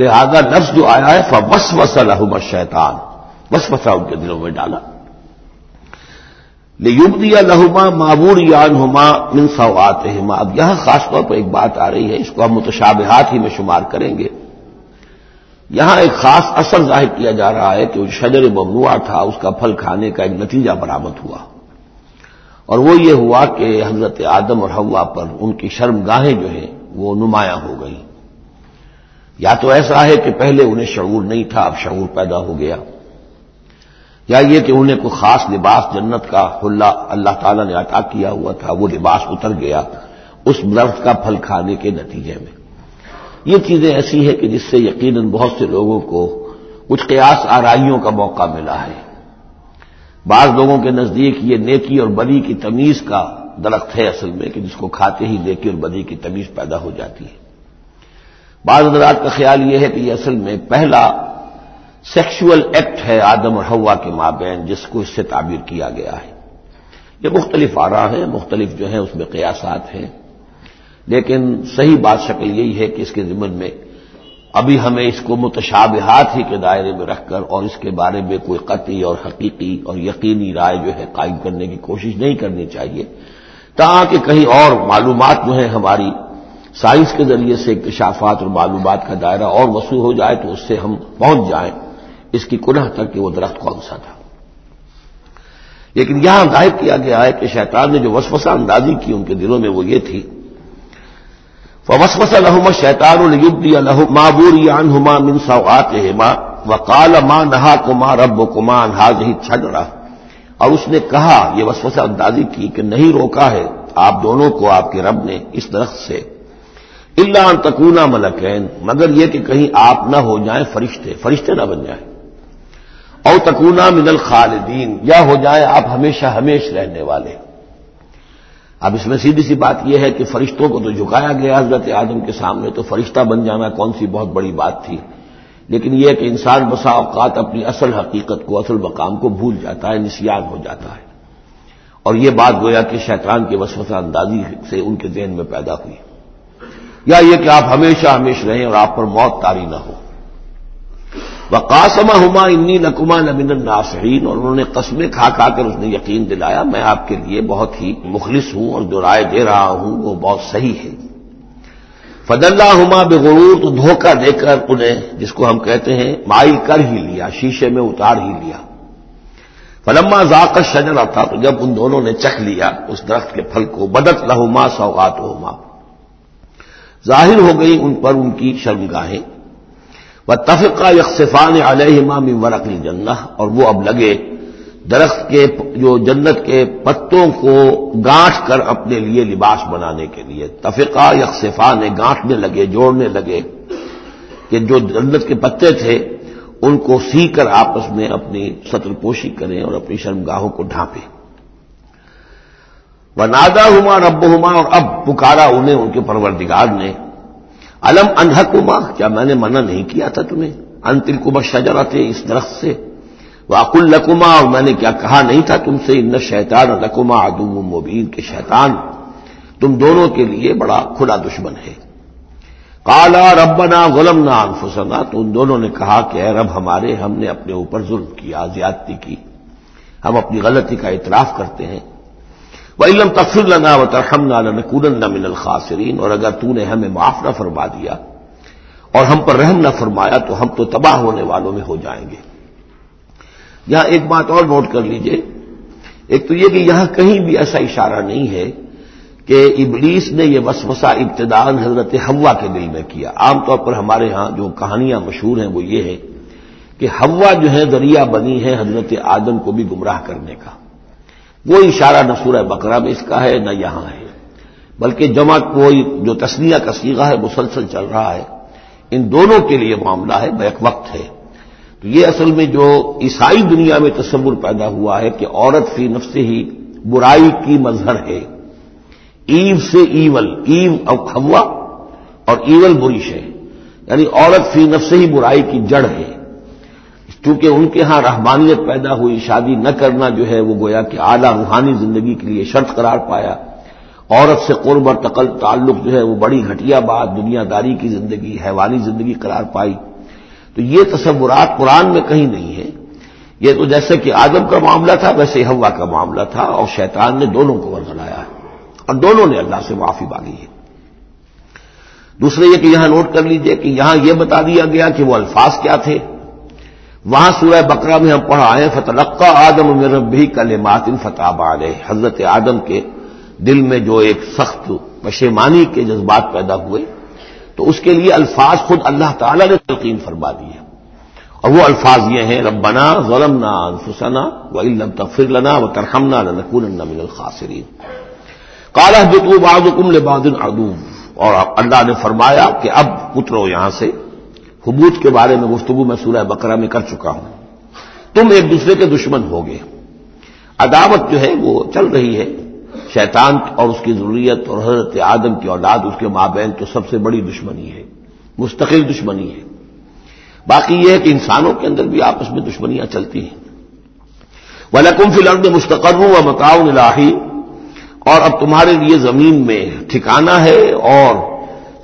لہذا نفس جو آیا ہے فس وس الحم شیطان بس وسا ان کے دلوں میں ڈالا۔ دیا لہما معبور یان ہما من سوات اب یہاں خاص طور پر ایک بات آ رہی ہے، اس کو ہم متشابہات ہی میں شمار کریں گے۔ یہاں ایک خاص اثر ظاہر کیا جا رہا ہے کہ شجر ممنوع تھا، اس کا پھل کھانے کا ایک نتیجہ برامد ہوا۔ اور وہ یہ ہوا کہ حضرت آدم اور ہوا پر ان کی شرم گاہیں جو ہیں، وہ نمایاں ہو گئی یا تو ایسا ہے کہ پہلے انہیں شعور نہیں تھا، اب شعور پیدا ہو گیا۔ یا یہ کہ انہیں کوئی خاص لباس جنت کا حلہ اللہ تعالیٰ نے عطا کیا ہوا تھا، وہ لباس اتر گیا اس درخت کا پھل کھانے کے نتیجے میں۔ یہ چیزیں ایسی ہیں کہ جس سے یقیناً بہت سے لوگوں کو کچھ قیاس آرائیوں کا موقع ملا ہے۔ بعض لوگوں کے نزدیک یہ نیکی اور بدی کی تمیز کا درخت ہے اصل میں کہ جس کو کھاتے ہی نیکی اور بدی کی تمیز پیدا ہو جاتی ہے۔ بعض حضرات کا خیال یہ ہے کہ یہ اصل میں پہلا سیکشل ایکٹ ہے آدم اور ہوا کے مابین جس کو اس سے تعبیر کیا گیا ہے۔ یہ مختلف آرا ہیں، مختلف جو ہیں اس میں قیاسات ہیں۔ لیکن صحیح بات شکل یہی ہے کہ اس کے ذمن میں ابھی ہمیں اس کو متشابہات ہی کے دائرے میں رکھ کر اور اس کے بارے میں کوئی قطعی اور حقیقی اور یقینی رائے جو ہے قائم کرنے کی کوشش نہیں کرنی چاہیے۔ تاکہ کہیں اور معلومات جو ہیں ہماری سائنس کے ذریعے سے اکتشافات اور معلومات کا دائرہ اور وسوع ہو جائے تو اس سے ہم پہنچ جائیں۔ اس کی کنہ تک کہ وہ درخت کون سا تھا۔ لیکن یہاں ظاہر کیا گیا ہے کہ شیطان نے جو وسوسہ اندازی کی ان کے دلوں میں وہ یہ تھی۔ وسوس الحم شیطان البی الح معبور من سوات کال ماں نہا کما رب کما انہاز ہی چھڑ رہا اور اس نے کہا، یہ وسوسہ اندازی کی کہ نہیں روکا ہے، آپ دونوں کو آپ کے رب نے اس درخت سے اللہ تکونا ملکین، مگر یہ کہ کہیں آپ نہ ہو جائیں فرشتے فرشتے نہ بن جائیں۔ او تکونا من الخالدین، یا ہو جائیں آپ ہمیشہ ہمیش رہنے والے۔ اب اس میں سیدھی سی بات یہ ہے کہ فرشتوں کو تو جھکایا گیا حضرت آدم کے سامنے، تو فرشتہ بن جانا کون سی بہت بڑی بات تھی۔ لیکن یہ کہ انسان بسا اوقات اپنی اصل حقیقت کو، اصل مقام کو بھول جاتا ہے، نسیان ہو جاتا ہے۔ اور یہ بات گویا کہ شیطان کے وسوسہ اندازی سے ان کے ذہن میں پیدا ہوئی۔ یا یہ کہ آپ ہمیشہ ہمیشہ رہیں اور آپ پر موت تاری نہ ہو۔ وہ ہما انی نقما نبین الناصرین اور انہوں نے قسمیں کھا کھا کر اس نے یقین دلایا، میں آپ کے لیے بہت ہی مخلص ہوں اور جو رائے دے رہا ہوں وہ بہت صحیح ہے۔ فد اللہ ہما بغرور، تو دھوکہ دے کر انہیں، جس کو ہم کہتے ہیں مائل کر ہی لیا، شیشے میں اتار ہی لیا۔ فلما ذاکر شجر تھا تو جب ان دونوں نے چکھ لیا، اس درخت کے پھل کو، بدت لہما سوغات ہوما ظاہر ہو گئی ان پر ان کی شرمگاہیں۔ وہ تفقہ یکسفان علیہ امام ورق الجنہ اور وہ اب لگے درخت کے جو جنت کے پتوں کو گانٹ کر اپنے لیے لباس بنانے کے لیے۔ تفقہ یکسفا نے گانٹنے لگے، جوڑنے لگے کہ جو جنت کے پتے تھے، ان کو سی کر آپس میں اپنی سطر پوشی کریں اور اپنی شرمگاہوں کو ڈھانپیں۔ نادا ہما رب ہما اور اب پکارا انہیں ان کے پروردگار نے۔ الم انہکما، کیا میں نے منع نہیں کیا تھا تمہیں؟ انتل کما شجرا تھے اس درخت سے۔ واقع القما اور میں نے کیا کہا نہیں تھا تم سے، ان شیطان لکما ادم مبین کے شیطان تم دونوں کے لیے بڑا کھلا دشمن ہے۔ کالا ربنا غلم نہ انفسنا، تو ان دونوں نے کہا کہ اے رب ہمارے، ہم نے اپنے اوپر ظلم کیا، زیادتی کی۔ ہم اپنی غلطی کا اعتراف کرتے ہیں۔ علم تفصیل لنا و ترحم نہ کودن نہ من الخاصرین اور اگر تو نے ہمیں معاف نہ فرما دیا اور ہم پر رحم نہ فرمایا تو ہم تو تباہ ہونے والوں میں ہو جائیں گے۔ یہاں ایک بات اور نوٹ کر لیجیے۔ ایک تو یہ کہ یہاں کہیں بھی ایسا اشارہ نہیں ہے کہ ابلیس نے یہ وسوسہ ابتدان حضرت ہوا کے دل میں کیا۔ عام طور پر ہمارے ہاں جو کہانیاں مشہور ہیں وہ یہ ہے کہ ہوا جو ہے دریا بنی ہے حضرت آدم کو بھی گمراہ کرنے کا۔ وہ اشارہ نہ سورہ بقرہ میں اس کا ہے، نہ یہاں ہے۔ بلکہ جمع کوئی جو تسلیہ کا سیگا ہے، مسلسل چل رہا ہے۔ ان دونوں کے لیے معاملہ ہے، بیک وقت ہے۔ تو یہ اصل میں جو عیسائی دنیا میں تصور پیدا ہوا ہے کہ عورت فی نفس ہی برائی کی مظہر ہے۔ ایو سے ایول، ایو ہوا اور ایول بریش ہے۔ یعنی عورت فی نفس ہی برائی کی جڑ ہے۔ چونکہ ان کے ہاں رحمانیت پیدا ہوئی، شادی نہ کرنا جو ہے وہ گویا کہ اعلیٰ روحانی زندگی کے لیے شرط قرار پایا۔ عورت سے قرب اور تقل تعلق جو ہے وہ بڑی گھٹیا بات، دنیا داری کی زندگی، حیوانی زندگی قرار پائی۔ تو یہ تصورات قرآن میں کہیں نہیں ہے یہ تو جیسے کہ آدم کا معاملہ تھا، ویسے ہوا کا معاملہ تھا اور شیطان نے دونوں کو ورگلایا ہے۔ اور دونوں نے اللہ سے معافی مانگی ہے۔ دوسرے یہ کہ یہاں نوٹ کر لیجیے کہ یہاں یہ بتا دیا گیا کہ وہ الفاظ کیا تھے۔ وہاں سورہ بکرا میں ہم پڑھا آئے فتلقہ آدم بھی کل ماتن فتح علیہ حضرت آدم کے دل میں جو ایک سخت پشیمانی کے جذبات پیدا ہوئے، تو اس کے لیے الفاظ خود اللہ تعالی نے تلقین فرما دی ہے اور وہ الفاظ یہ ہیں، ربنا ظلمنا انفسنا و علم تغفر لنا و ترحمنا لنکونن من الخاسرین قال اهبطوا بعضكم لبعض عدو۔ اور اللہ نے فرمایا کہ اب اترو یہاں سے۔ حبوت کے بارے میں گفتگو میں سورہ بقرہ میں کر چکا ہوں۔ تم ایک دوسرے کے دشمن ہوگے۔ عداوت جو ہے وہ چل رہی ہے۔ شیطان اور اس کی ضروریت اور حضرت آدم کی اولاد، اس کے مابین تو سب سے بڑی دشمنی ہے، مستقل دشمنی ہے۔ باقی یہ ہے کہ انسانوں کے اندر بھی آپس میں دشمنیاں چلتی ہیں۔ ولکم فی الارض مستقر و متعاون الہی اور اب تمہارے لیے زمین میں ٹھکانا ہے اور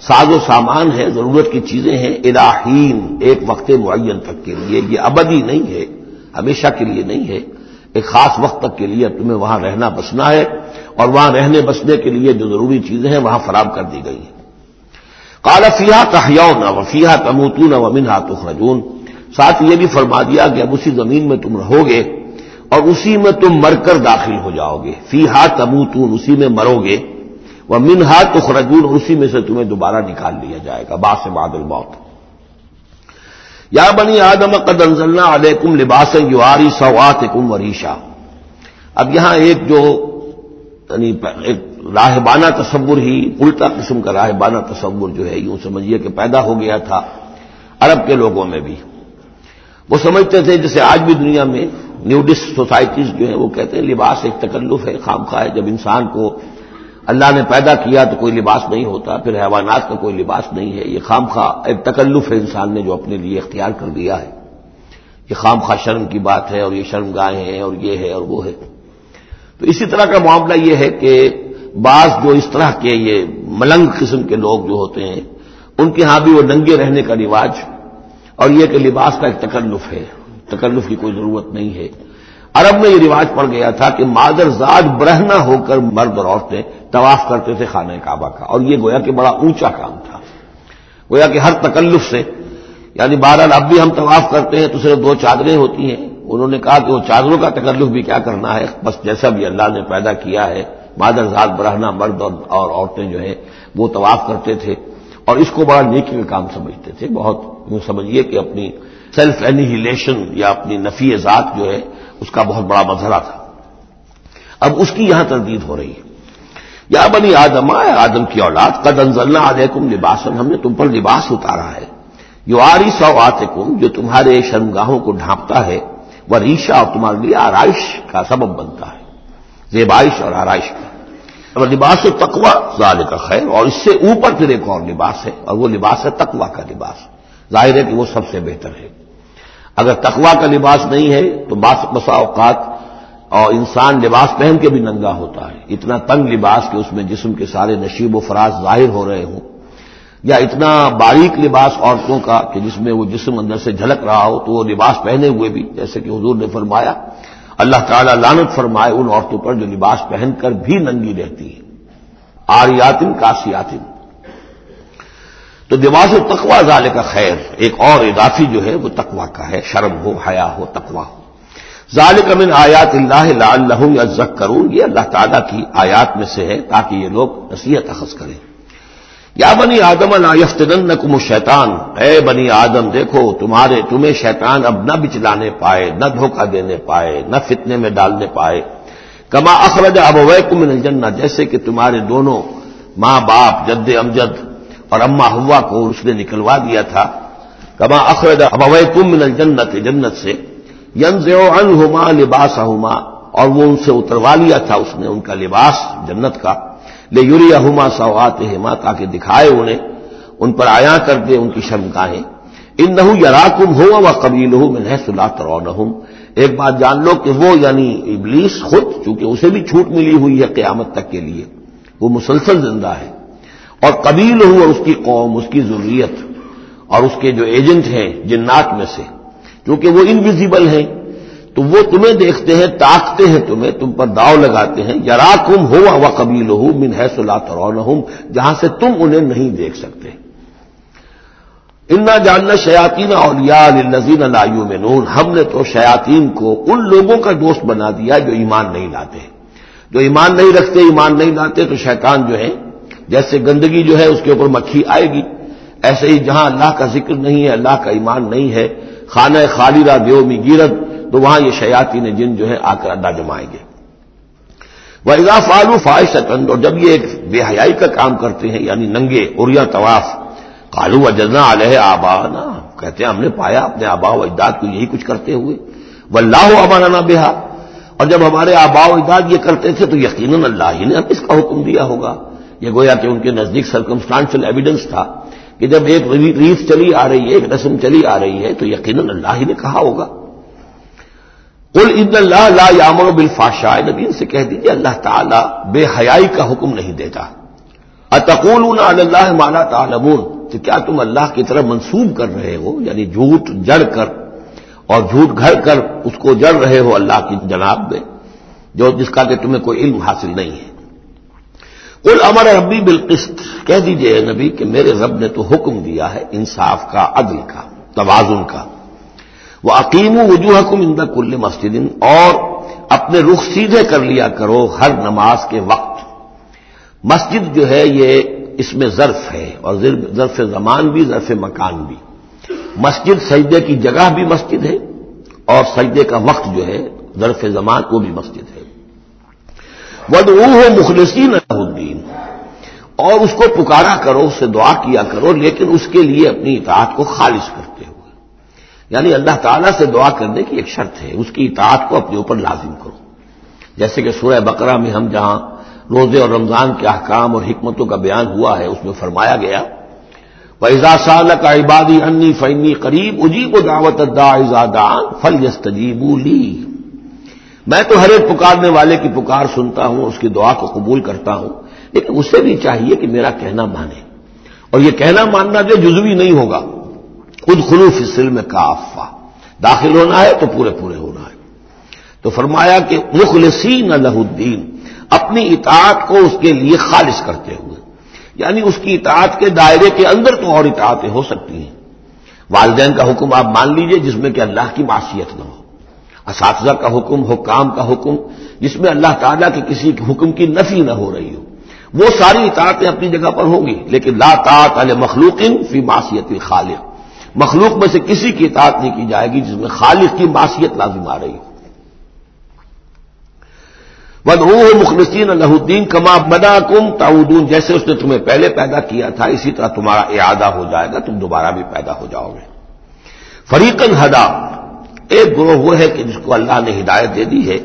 ساز و سامان ہے ضرورت کی چیزیں ہیں، الہین، ایک وقت معین تک کے لیے، یہ ابدی نہیں ہے، ہمیشہ کے لیے نہیں ہے، ایک خاص وقت تک کے لیے تمہیں وہاں رہنا بسنا ہے، اور وہاں رہنے بسنے کے لیے جو ضروری چیزیں ہیں وہاں فراہم کر دی گئی ہیں۔ کالا فیحا تحیا نہ وفیہ تموتون و منہا تخرجون۔ ساتھ یہ بھی فرما دیا کہ اب اسی زمین میں تم رہو گے اور اسی میں تم مر کر داخل ہو جاؤ گے فی ہاتھ تموتون، اسی میں مرو گے۔ وہ منہا تخرجون، اسی میں سے تمہیں دوبارہ نکال لیا جائے گا باس بادل موت یا بنی آدم، قد انزلنا علیکم لباس یواری سوات کم وریشا۔ اب یہاں ایک جو یعنی ایک راہبانہ تصور ہی، الٹا قسم کا راہبانہ تصور جو ہے، یوں سمجھیے کہ پیدا ہو گیا تھا عرب کے لوگوں میں بھی۔ وہ سمجھتے تھے، جیسے آج بھی دنیا میں نیوڈسٹ سوسائٹیز جو ہیں، وہ کہتے ہیں، لباس ایک تکلف ہے، خام خواہ ہے۔ جب انسان کو اللہ نے پیدا کیا تو کوئی لباس نہیں ہوتا، پھر حیوانات کا کوئی لباس نہیں ہے۔ یہ خام خواہ ایک تکلف ہے انسان نے جو اپنے لیے اختیار کر دیا ہے۔ یہ خام خواہ شرم کی بات ہے اور یہ شرم گاہیں ہیں اور یہ ہے اور وہ ہے۔ تو اسی طرح کا معاملہ یہ ہے کہ بعض جو اس طرح کے یہ ملنگ قسم کے لوگ جو ہوتے ہیں، ان کے ہاں بھی وہ ننگے رہنے کا رواج اور یہ کہ لباس کا ایک تکلف ہے۔ تکلف کی کوئی ضرورت نہیں ہے۔ عرب میں یہ رواج پڑ گیا تھا کہ مادر زاد برہنا ہو کر مرد اور عورتیں طواف کرتے تھے خانہ کعبہ کا اور یہ گویا کہ بڑا اونچا کام تھا۔ گویا کہ ہر تکلف سے یعنی بہرحال اب بھی ہم طواف کرتے ہیں تو صرف دو چادریں ہوتی ہیں۔ انہوں نے کہا کہ وہ چادروں کا تکلف بھی کیا کرنا ہے، بس جیسا بھی اللہ نے پیدا کیا ہے، مادر ذات برہنا مرد اور عورتیں جو ہیں، وہ طواف کرتے تھے اور اس کو بڑا نیکی کا کام سمجھتے تھے۔ بہت یوں سمجھیے کہ اپنی سیلف اینیہیلیشن یا اپنی نفی ذات جو ہے اس کا بہت بڑا مظہرہ تھا۔ اب اس کی یہاں تردید ہو رہی ہے۔ یا بنی آدم آدم کی اولاد، قد انزلنا علیکم لباسن ہم نے تم پر لباس اتارا ہے۔ جو آری سو آتے جو تمہارے شرمگاہوں کو ڈھانپتا ہے وہ ریشا اور تمہارے لیے آرائش کا سبب بنتا ہے۔ زیبائش اور آرائش کا۔ اور لباس و تقوا ظال کا خیر، اور اس سے اوپر پھر ایک اور لباس ہے؟ اور وہ لباس ہے تقوا کا لباس۔ ظاہر ہے کہ وہ سب سے بہتر ہے۔ اگر تقوا کا لباس نہیں ہے تو بسا اوقات اور انسان لباس پہن کے بھی ننگا ہوتا ہے۔ اتنا تنگ لباس کہ اس میں جسم کے سارے نشیب و فراز ظاہر ہو رہے ہوں۔ یا اتنا باریک لباس عورتوں کا کہ جس میں وہ جسم اندر سے جھلک رہا ہو تو وہ لباس پہنے ہوئے بھی، جیسے کہ حضور نے فرمایا، اللہ تعالیٰ لانت فرمائے ان عورتوں پر جو لباس پہن کر بھی ننگی رہتی ہے آریاتن کاسیاتن۔ تو لباس و تقوا ظال کا خیر، ایک اور اضافی جو ہے وہ تقوا کا ہے، شرم ہو، حیا ہو تقوا ہو۔ ظال من آیات اللہ اللہ یا زک کروں یہ اللہ تعالیٰ کی آیات میں سے ہے تاکہ یہ لوگ نصیحت اخذ کریں۔ یا بنی آدم یفتن نقم شیطان اے بنی آدم، دیکھو، تمہارے، تمہیں شیطان اب نہ بچلانے پائے، نہ دھوکہ دینے پائے، نہ فتنے میں ڈالنے پائے۔ کما اخرج اب من الجنہ، جیسے کہ تمہارے دونوں ماں باپ، جد امجد اور اما ہوا کو اس نے نکلوا دیا تھا۔ کما اخرج اب من الجنت، جنت سے۔ ینز انہما لباس اور وہ ان سے اتروا لیا تھا، اس نے ان کا لباس جنت کا۔ لے یوری اہما سوات ہما تاکہ دکھائے انہیں۔ ان پر آیا کر دے ان کی شرم گاہیں ان نہ یار کم ہو و قبیل ہوں میں نہ سلا ترو ایک بات جان لو کہ وہ یعنی ابلیس خود، چونکہ اسے بھی چھوٹ ملی ہوئی ہے قیامت تک کے لیے۔ وہ مسلسل زندہ ہے۔ اور قبیل ہوں اور اس کی قوم، اس کی ضروریت اور اس کے جو ایجنٹ ہیں جنات میں سے کیونکہ وہ انویزیبل ہیں، تو وہ تمہیں دیکھتے ہیں، تاکتے ہیں تمہیں، تم پر داؤ لگاتے ہیں یار کم ہو و قبیل ہو من ہے سلا جہاں سے تم انہیں نہیں دیکھ سکتے۔ انا جاننا شیاتین اور نظین لایو میں ہم نے تو شیاتین کو ان لوگوں کا دوست بنا دیا جو ایمان نہیں لاتے۔ جو ایمان نہیں رکھتے، ایمان نہیں لاتے، تو شیطان جو ہے جیسے گندگی جو ہے اس کے اوپر مکھی آئے گی۔ ایسے ہی جہاں اللہ کا ذکر نہیں ہے، اللہ کا ایمان نہیں ہے، خانہ خالدہ دیو می گیرت تو وہاں یہ شیاتی نے جن جو ہے آ کر ادا جمائیں گے۔ وہ اضاف فالو فائش اور جب یہ ایک بے حیائی کا کام کرتے ہیں یعنی ننگے اریا طواف کالو و جزنا علیہ آبا نا کہتے ہیں، ہم نے پایا اپنے آبا و اجداد کو یہی کچھ کرتے ہوئے۔ وہ اللہ ابانا بےحا اور جب ہمارے آبا و اجداد یہ کرتے تھے، تو یقیناً اللہ ہی نے اب اس کا حکم دیا ہوگا۔ یہ گویا کہ ان کے نزدیک سرکمسٹانشل ایویڈنس تھا کہ جب ایک ریت چلی آ رہی ہے، ایک رسم چلی آ رہی ہے، تو یقیناً اللہ ہی نے کہا ہوگا۔ قل ان اللہ لا یامر بالفاشاء نبی سے کہہ دیجیے اللہ تعالیٰ بے حیائی کا حکم نہیں دیتا۔ اتقول اللہ مالا تعلمون؟ تو کیا تم اللہ کی طرف منسوب کر رہے ہو؟ یعنی جھوٹ جڑ کر اور جھوٹ گھر کر اس کو جڑ رہے ہو اللہ کی جناب میں، جو جس کا کہ تمہیں کوئی علم حاصل نہیں ہے۔ قل امر ربی بالقسط، کہہ دیجیے نبی کہ میرے رب نے تو حکم دیا ہے انصاف کا، عدل کا، توازن کا۔ وہ عقیم وجوہ حکم اندہ کل مسجد، اور اپنے رخ سیدھے کر لیا کرو ہر نماز کے وقت۔ مسجد جو ہے یہ اس میں ظرف ہے، اور ظرف زمان بھی، ظرف مکان بھی۔ مسجد سجدے کی جگہ بھی مسجد ہے، اور سجدے کا وقت جو ہے، ظرف زمان وہ بھی مسجد ہے۔ ود ہو مخلصین الدین۔ اور اس کو پکارا کرو، اس سے دعا کیا کرو، لیکن اس کے لیے اپنی اطاعت کو خالص کرتے ہوئے۔ یعنی اللہ تعالیٰ سے دعا کرنے کی ایک شرط ہے، اس کی اطاعت کو اپنے اوپر لازم کرو۔ جیسے کہ سورہ بقرہ میں ہم جہاں روزے اور رمضان کے احکام اور حکمتوں کا بیان ہوا ہے، اس میں فرمایا گیا فیضا سال کا عبادی انی فنی قریب اجیب و دعوت دان فل یس لی میں تو ہر ایک پکارنے والے کی پکار سنتا ہوں، اس کی دعا کو قبول کرتا ہوں، لیکن اسے بھی چاہیے کہ میرا کہنا مانے۔ اور یہ کہنا ماننا جو جزوی نہیں ہوگا، خود خلوف سل میں کافا داخل ہونا ہے تو پورے پورے ہونا ہے۔ تو فرمایا کہ مخلصین اللہ الدین، اپنی اطاعت کو اس کے لیے خالص کرتے ہوئے۔ یعنی اس کی اطاعت کے دائرے کے اندر تو اور اطاعتیں ہو سکتی ہیں۔ والدین کا حکم آپ مان لیجیے، جس میں کہ اللہ کی معاشیت نہ ہو۔ اساتذہ کا حکم، حکام کا حکم، جس میں اللہ تعالیٰ کے کسی حکم کی نفی نہ ہو رہی ہو۔ وہ ساری اطاعتیں اپنی جگہ پر ہوں گی، لیکن لا تعت علیہ مخلوق فی معاشیت خالق مخلوق میں سے کسی کی اطاعت نہیں کی جائے گی جس میں خالق کی معاشیت لازم آ رہی ہو۔ روح مخلصین اللہ الدین کما بنا کم تعودون، جیسے اس نے تمہیں پہلے پیدا کیا تھا، اسی طرح تمہارا اعادہ ہو جائے گا، تم دوبارہ بھی پیدا ہو جاؤ گے۔ فریقن ہدا ایک گروہ وہ ہے کہ جس کو اللہ نے ہدایت دے دی ہے،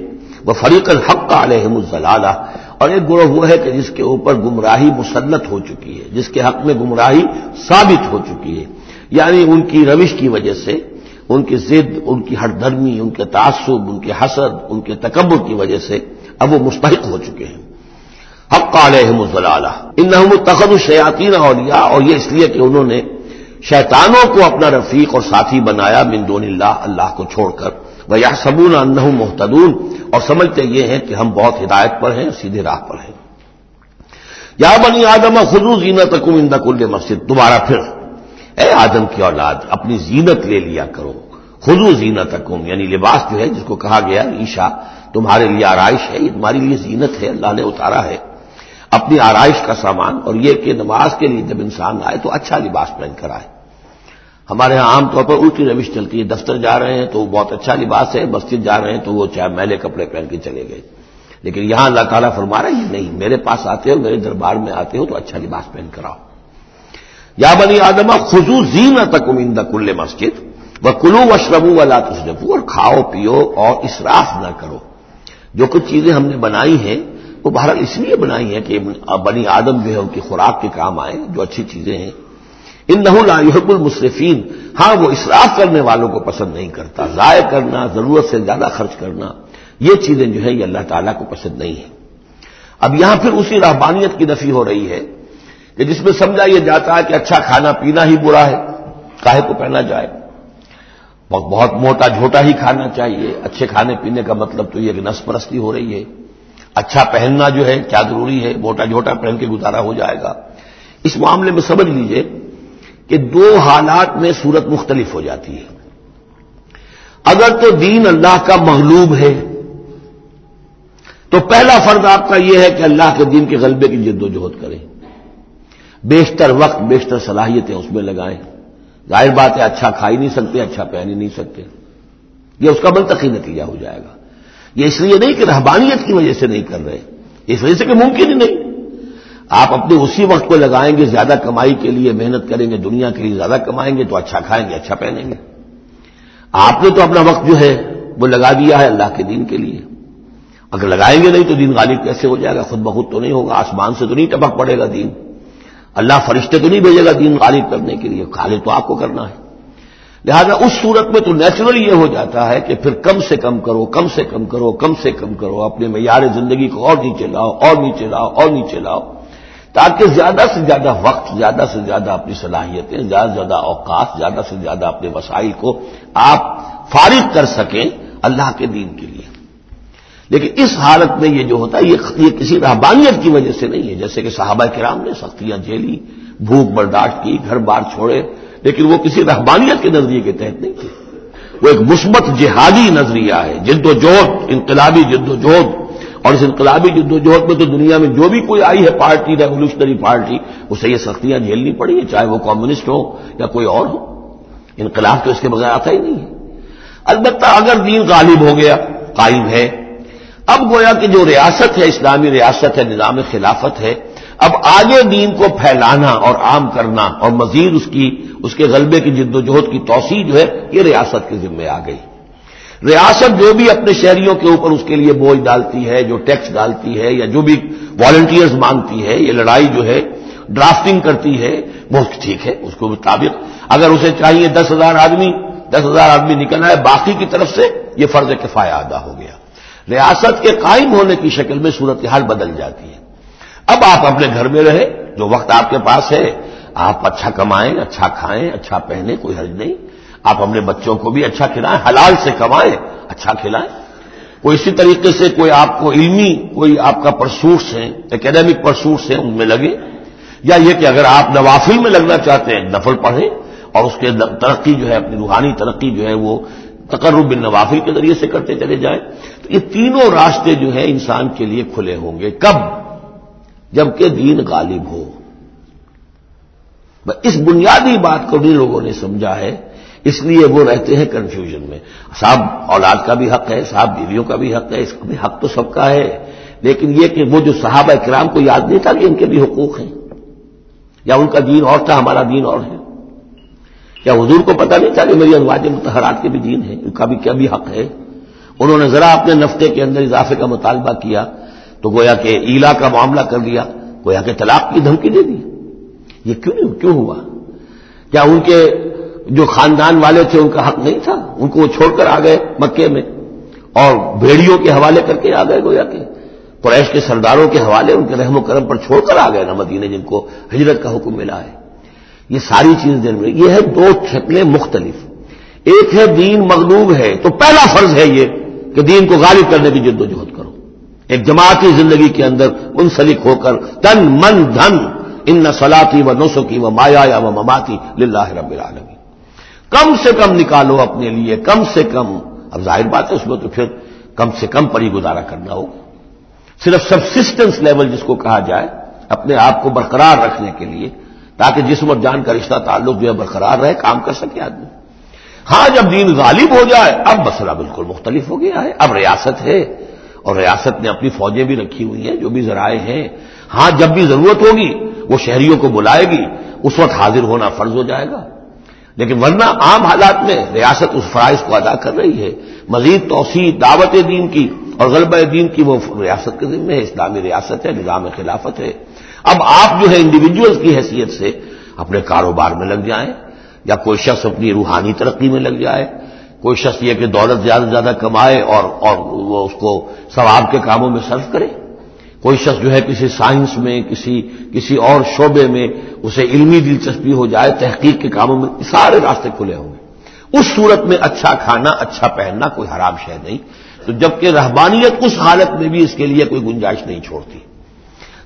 وہ فریق الحق کا علیہم الزلالہ اور ایک گروہ وہ ہے کہ جس کے اوپر گمراہی مسلط ہو چکی ہے، جس کے حق میں گمراہی ثابت ہو چکی ہے۔ یعنی ان کی روش کی وجہ سے، ان کی ضد، ان کی ہر درمی ان کے تعصب، ان کے حسد، ان کے تکبر کی وجہ سے اب وہ مستحق ہو چکے ہیں۔ حق علیہم الضلالہ۔ ان تخد الشیاطین اولیاء، اور یہ اس لیے کہ انہوں نے شیطانوں کو اپنا رفیق اور ساتھی بنایا من دون اللہ اللہ کو چھوڑ کر۔ وہ یا سبون ان محتدون اور سمجھتے یہ ہیں کہ ہم بہت ہدایت پر ہیں، سیدھے راہ پر ہیں۔ یا بنی آدم خدو زینت کم ان کل مسجد۔ دوبارہ پھر۔ اے آدم کی اولاد، اپنی زینت لے لیا کرو۔ خدو زینت یعنی لباس جو ہے، جس کو کہا گیا عیشا تمہارے لیے آرائش ہے، یہ تمہارے لیے زینت ہے، اللہ نے اتارا ہے۔ اپنی آرائش کا سامان اور یہ کہ نماز کے لیے جب انسان آئے تو اچھا لباس پہن کر آئے۔ ہمارے یہاں عام طور پر الٹی روش چلتی ہے، دفتر جا رہے ہیں تو وہ بہت اچھا لباس ہے، مسجد جا رہے ہیں تو وہ چاہے میلے کپڑے پہن کے چلے گئے۔ لیکن یہاں اللہ تعالیٰ فرما رہا ہے نہیں، میرے پاس آتے ہو، میرے دربار میں آتے ہو تو اچھا لباس پہن کر آؤ۔ یا بنی آدما خزو زین تک امید کل مسجد وہ کلو و شربو و تصجبو اور کھاؤ، پیو اور اسراف نہ کرو۔ جو کچھ چیزیں ہم نے بنائی ہیں وہ بہرحال اس لیے بنائی ہیں کہ بنی آدم جو ہے ان کی خوراک کے کام آئے، جو اچھی چیزیں ہیں۔ ان نہ یحب المصرفین ہاں وہ اصراف کرنے والوں کو پسند نہیں کرتا، ضائع کرنا، ضرورت سے زیادہ خرچ کرنا، یہ چیزیں جو ہے یہ اللہ تعالیٰ کو پسند نہیں ہے اب یہاں پھر اسی رحبانیت کی نفی ہو رہی ہے کہ جس میں سمجھا یہ جاتا ہے کہ اچھا کھانا پینا ہی برا ہے، کاہے کو پہنا جائے۔ بہت موٹا جھوٹا ہی کھانا چاہیے، اچھے کھانے پینے کا مطلب تو یہ کہ نس پرستی ہو رہی ہے۔ اچھا پہننا جو ہے، کیا ضروری ہے؟ موٹا جھوٹا پہن کے گزارا ہو جائے گا۔ اس معاملے میں سمجھ لیجیے کہ دو حالات میں صورت مختلف ہو جاتی ہے۔ اگر تو دین اللہ کا مغلوب ہے، تو پہلا فرض آپ کا یہ ہے کہ اللہ کے دین کے غلبے کی جد و جہد کریں۔ بیشتر وقت، بیشتر صلاحیتیں اس میں لگائیں۔ ظاہر بات ہے اچھا کھا ہی نہیں سکتے اچھا پہن ہی نہیں سکتے۔ یہ اس کا منطقی نتیجہ ہو جائے گا۔ یہ اس لیے نہیں کہ رہبانیت کی وجہ سے نہیں کر رہے اس وجہ سے کہ ممکن ہی نہیں آپ اپنے اسی وقت کو لگائیں گے زیادہ کمائی کے لیے محنت کریں گے دنیا کے لیے زیادہ کمائیں گے تو اچھا کھائیں گے اچھا پہنیں گے آپ نے تو اپنا وقت جو ہے وہ لگا دیا ہے اللہ کے دین کے لیے اگر لگائیں گے نہیں تو دین غالب کیسے ہو جائے گا؟ خود بخود تو نہیں ہوگا، آسمان سے تو نہیں ٹپک پڑے گا دین۔ اللہ فرشتے تو نہیں بھیجے گا دین غالب کرنے کے لیے غالب تو آپ کو کرنا ہے۔ لہذا اس صورت میں تو نیچرل یہ ہو جاتا ہے کہ پھر کم سے کم کرو، کم سے کم کرو، کم سے کم کرو، اپنے معیار زندگی کو اور نیچے لاؤ، اور نیچے لاؤ، اور نیچے لاؤ، تاکہ زیادہ سے زیادہ وقت، زیادہ سے زیادہ اپنی صلاحیتیں، زیادہ سے زیادہ اوقات، زیادہ سے زیادہ اپنے وسائل کو آپ فارغ کر سکیں اللہ کے دین کے لیے۔ لیکن اس حالت میں یہ جو ہوتا ہے، یہ کسی رحبانیت کی وجہ سے نہیں ہے۔ جیسے کہ صحابہ کرام نے سختیاں جھیلی، بھوک برداشت کی، گھر بار چھوڑے لیکن وہ کسی رحبانیت کے نظریے کے تحت نہیں تھے وہ ایک مثبت جہادی نظریہ ہے جد و جہد، انقلابی جد و جہد۔ اور اس انقلابی جد و جہد میں تو دنیا میں جو بھی کوئی آئی ہے، پارٹی، ریولیوشنری پارٹی، اسے یہ سختیاں جھیلنی پڑی ہیں، چاہے وہ کمیونسٹ ہو یا کوئی اور ہو۔ انقلاب تو اس کے بغیر آتا ہی نہیں ہے۔ البتہ اگر دین غالب ہو گیا، قائم ہے، اب گویا کہ جو ریاست ہے، اسلامی ریاست ہے، نظام خلافت ہے اب آگے دین کو پھیلانا اور عام کرنا اور مزید اس کی، اس کے غلبے کی جد و جہد کی توسیع جو ہے، یہ ریاست کے ذمے آ گئی۔ ریاست جو بھی اپنے شہریوں کے اوپر اس کے لیے بوجھ ڈالتی ہے، جو ٹیکس ڈالتی ہے یا جو بھی والنٹیئرز مانگتی ہے، یہ لڑائی جو ہے ڈرافٹنگ کرتی ہے، وہ ٹھیک ہے، اس کو مطابق۔ اگر اسے چاہیے دس ہزار آدمی، دس ہزار آدمی نکلنا ہے، باقی کی طرف سے یہ فرض کفایہ ادا ہو گیا۔ ریاست کے قائم ہونے کی شکل میں صورتحال بدل جاتی ہے۔ اب آپ اپنے گھر میں رہے جو وقت آپ کے پاس ہے، آپ اچھا کمائیں اچھا کھائیں اچھا پہنیں، کوئی حرج نہیں۔ آپ اپنے بچوں کو بھی اچھا کھلائیں، حلال سے کمائیں اچھا کھلائیں۔ کوئی اسی طریقے سے کوئی آپ کو علمی، کوئی آپ کا پرسوٹس ہیں، اکیڈیمک پرسوٹس ہیں، ان میں لگے۔ یا یہ کہ اگر آپ نوافل میں لگنا چاہتے ہیں، نفل پڑھیں اور اس کے ترقی جو ہے، اپنی روحانی ترقی جو ہے، وہ تقرب بن نوافل کے ذریعے سے کرتے چلے جائیں۔ تو یہ تینوں راستے جو ہیں انسان کے لیے کھلے ہوں گے۔ کب؟ جبکہ دین غالب ہو۔ اس بنیادی بات کو بھی لوگوں نے سمجھا ہے، اس لیے وہ رہتے ہیں کنفیوژن میں۔ صاحب، اولاد کا بھی حق ہے، صاحب بیویوں کا بھی حق ہے، اس کا بھی حق تو سب کا ہے۔ لیکن یہ کہ وہ جو صحابہ کرام کو یاد نہیں تھا کہ ان کے بھی حقوق ہیں۔ یا ان کا دین اور تھا، ہمارا دین اور ہے۔ کیا حضور کو پتا نہیں تھا کہ میری انواج متحرات کے بھی دین ہیں، ان کا بھی کیا بھی حق ہے۔ انہوں نے ذرا اپنے نفتے کے اندر اضافے کا مطالبہ کیا۔ تو گویا کہ ایلا کا معاملہ کر دیا گویا کہ طلاق کی دھمکی دے دی۔ یہ کیوں نہیں، کیوں ہوا؟ کیا ان کے جو خاندان والے تھے، ان کا حق نہیں تھا؟ ان کو وہ چھوڑ کر آ گئے مکے میں۔ اور بھیڑیوں کے حوالے کر کے آ گئے گویا کہ، قریش کے سرداروں کے حوالے، ان کے رحم و کرم پر چھوڑ کر آ گئے نا مدینے، جن کو ہجرت کا حکم ملا ہے۔ یہ ساری چیزیں دن میں، یہ ہے دو شکلیں مختلف۔ ایک ہے دین مغلوب ہے، تو پہلا فرض ہے یہ کہ دین کو غالب کرنے کی جد و جہد کرو۔ ایک جماعتی زندگی کے اندر منسلک ہو کر تن من دھن ان نسلاتی و نسخی و مایا یا و مماتی للہ رب العالمین۔ کم سے کم نکالو اپنے لیے، کم سے کم۔ اب ظاہر بات ہے اس میں تو پھر کم سے کم پر ہی گزارا کرنا ہوگا۔ صرف سبسسٹنس لیول جس کو کہا جائے، اپنے آپ کو برقرار رکھنے کے لیے، تاکہ جسم اور جان کا رشتہ تعلق جو ہے برقرار رہے، کام کر سکے آدمی۔ ہاں جب دین غالب ہو جائے، اب مسئلہ بالکل مختلف ہو گیا ہے، اب ریاست ہے۔ اور ریاست نے اپنی فوجیں بھی رکھی ہوئی ہیں، جو بھی ذرائع ہیں۔ ہاں جب بھی ضرورت ہوگی، وہ شہریوں کو بلائے گی۔ اس وقت حاضر ہونا فرض ہو جائے گا۔ لیکن ورنہ عام حالات میں ریاست اس فرائض کو ادا کر رہی ہے۔ مزید توسیع، دعوت دین کی اور غلبہ دین کی وہ ریاست کے ذمہ ہے، اسلامی ریاست ہے، نظام خلافت ہے۔ اب آپ جو ہے انڈیویجلس کی حیثیت سے اپنے کاروبار میں لگ جائیں یا کوئی شخص اپنی روحانی ترقی میں لگ جائے۔ کوئی شخص یہ کہ دولت زیادہ سے زیادہ کمائے اور اور وہ اس کو ثواب کے کاموں میں صرف کرے؟ کوئی شخص جو ہے کسی سائنس میں، کسی کسی اور شعبے میں اسے علمی دلچسپی ہو جائے، تحقیق کے کاموں میں سارے راستے کھلے ہوں گے۔ اس صورت میں اچھا کھانا اچھا پہننا کوئی حرام شہ نہیں۔ تو جبکہ رہبانیت اس حالت میں بھی اس کے لیے کوئی گنجائش نہیں چھوڑتی۔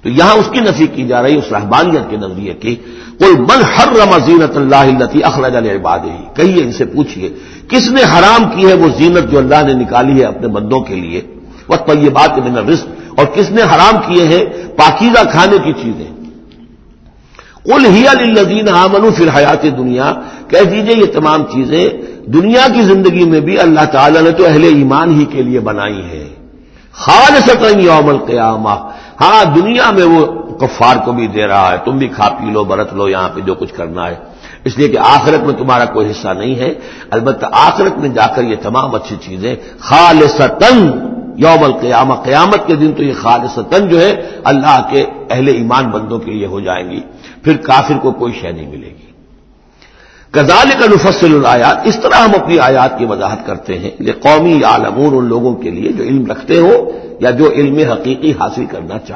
تو یہاں اس کی نفی کی جا رہی اس رحبانیت کے نظریے کی۔ کوئی من ہر رما زینت اللہ التی اخراج عباد ہی کہیے، ان سے پوچھیے، کس نے حرام کی ہے وہ زینت جو اللہ نے نکالی ہے اپنے بندوں کے لیے؟ وقت پر یہ بات میں رزق اور کس نے حرام کیے ہیں؟ پاکیزہ کھانے کی چیزیں۔ الزین آمن پھر حیات دنیا کہہ دیجیے، یہ تمام چیزیں دنیا کی زندگی میں بھی اللہ تعالی نے تو اہل ایمان ہی کے لیے بنائی ہے خالص یوم القیامہ۔ ہاں دنیا میں وہ کفار کو بھی دے رہا ہے، تم بھی کھا پی لو، برت لو، یہاں پہ جو کچھ کرنا ہے۔ اس لیے کہ آخرت میں تمہارا کوئی حصہ نہیں ہے۔ البتہ آخرت میں جا کر یہ تمام اچھی چیزیں خالصتن یوم القیامہ، قیامت کے دن تو یہ خالصتن جو ہے اللہ کے اہل ایمان بندوں کے لیے ہو جائیں گی۔ پھر کافر کو کوئی شے نہیں ملے گی۔ کزال کا نفصل الآیات، اس طرح ہم اپنی آیات کی وضاحت کرتے ہیں یہ قومی عالمون ان لوگوں کے لیے جو علم رکھتے ہو یا جو علم حقیقی حاصل کرنا چاہتے